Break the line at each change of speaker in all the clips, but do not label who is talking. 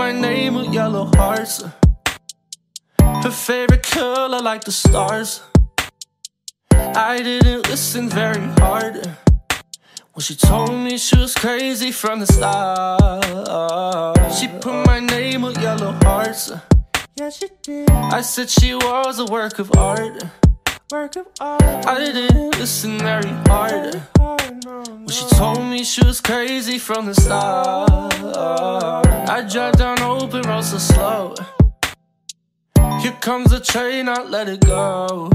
with yellow hearts. Her favorite color like the stars. I didn't listen very hard when she told me she was crazy from the start. She put my name with yellow hearts.
Yeah, she did.
I said she was a work of art.
Work of art.
I didn't listen very hard
oh, no,
when she told me she was crazy from the start. I drive down open road so slow. Here comes the train, I let it go.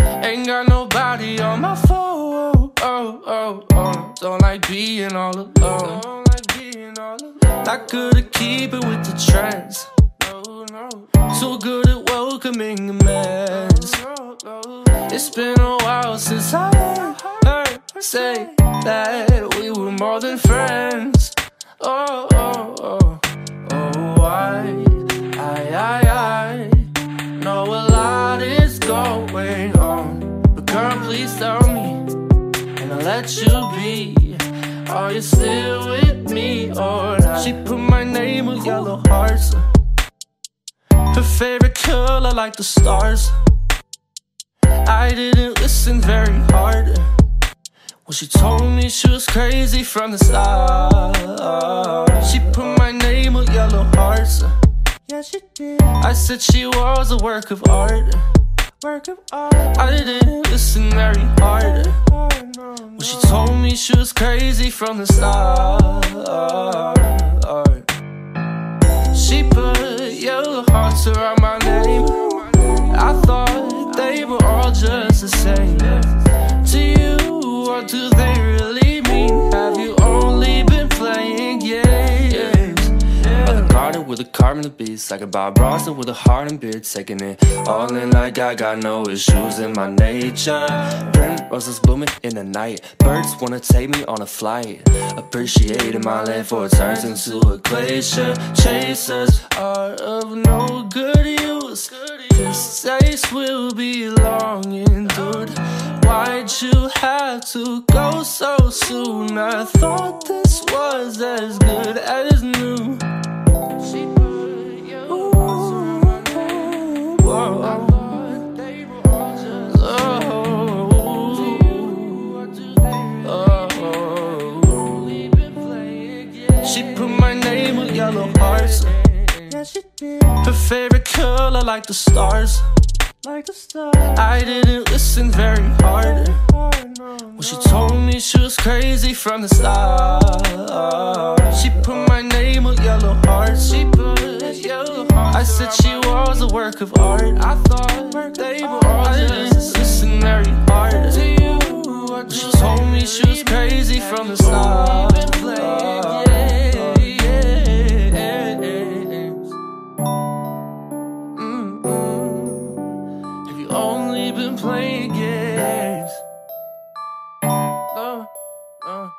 Ain't got nobody on my phone. Oh, oh, oh. Don't like being all alone. All good at keeping with the trends. So good at welcoming a mess. It's been a while since I heard say that we were more than friends. Oh, let you be. Are you still with me or not? She put my name with yellow hearts. Her favorite color like the stars. I didn't listen very hard when she told me she was crazy from the start. She put my name with yellow hearts.
Yeah, she did.
I said she was a work of art.
Work of art.
I didn't listen very hard when she told me she was crazy from the start. She put yellow hearts around my name. I thought they were all just the same. To you, what do they really the a carbon the beats Like a Bob Ross with a heart and beard Taking it all in like I got no issues in my nature. Roses blooming in the night. Birds wanna take me on a flight. Appreciating my life for it turns into a glacier. Chasers are of no good use. This taste will be long endured. Why'd you have to go so soon? I thought this was as good as new hearts.
Yeah, she did.
Her favorite color like the stars.
Like the stars.
I didn't listen very hard when she told me she was crazy from the start. She put my name on yellow hearts. She put yellow hearts. I said she was a work of art. I thought they were all I didn't listen very hard to you. When she told me she was crazy from the start. Been playing games? No, no.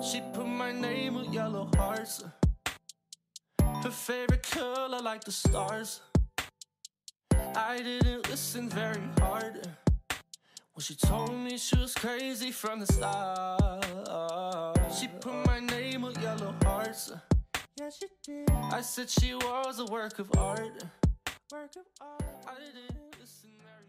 She put my name with yellow hearts. Her favorite color like the stars. I didn't listen very hard when she told me she was crazy from the start. She put my name with yellow hearts.
Yeah, she did.
I said she was a work of art.
Work of art.
I didn't listen very